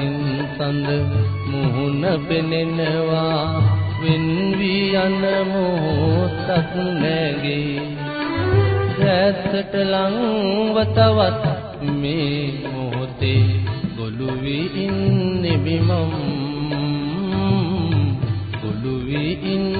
දම්පාටින් සඳ මුහුණ පෙනෙනවා. වින් වී යන මොහොතක් නැගේ. රැස්සට ලංව තවත් මේ මොහොතේ ගොළු වී ඉන්නේ බිමම් ගොළු වී ඉන්නේ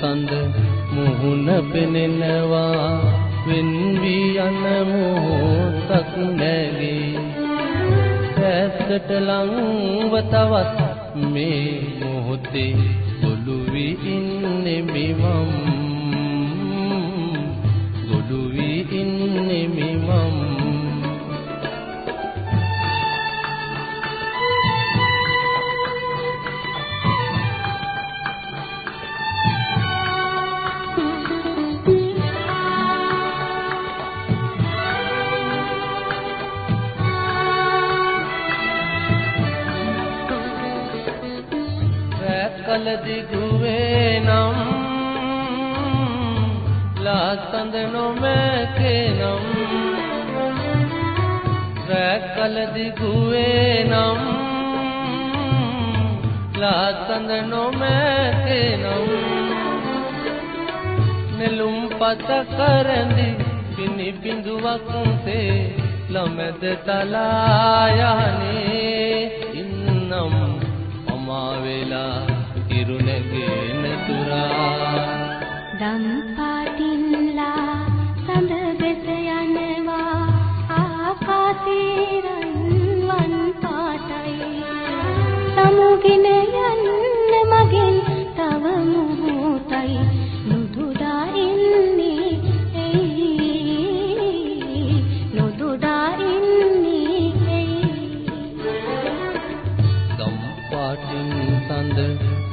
සඳ මුහුණ පෙනෙනවා. වෙන් වී යන මොහොතක් නැගේ. ඇස්සට ලංව තවත් මේ මොහොතේ ගොළු වී ඉන්නේ බිමම් රැකල දිගුවේ නම් ලාසඳ නොමැකේ නම් රැකල දිගුවේ නම් ලාසඳ නොමැකේ නම් නෙළුම් පත කරඳි පිනි බිඳුවක් සේ ළමද තලා යහනේ. ඉන්නම් අමා වෙලා දම් පාටින්ලා සඳ බෙස යනවා ආකාශීරන් වන් පාටයි. සමුගෙන යන්න මගෙන් තව මොහොතයි. නුදුඩා ඉන්නේ එයි. නුදුඩා ඉන්නේ එයි. දම්පාටින් සඳ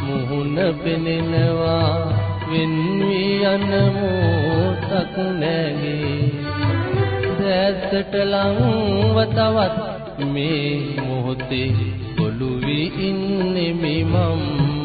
මුහුණ පෙනෙනවා. වෙන් වී යන මොහොතක් නැගේ දැසට ලංව තවත් මේ මොහොතේ ගොළු වී ඉන්නේ මිමම්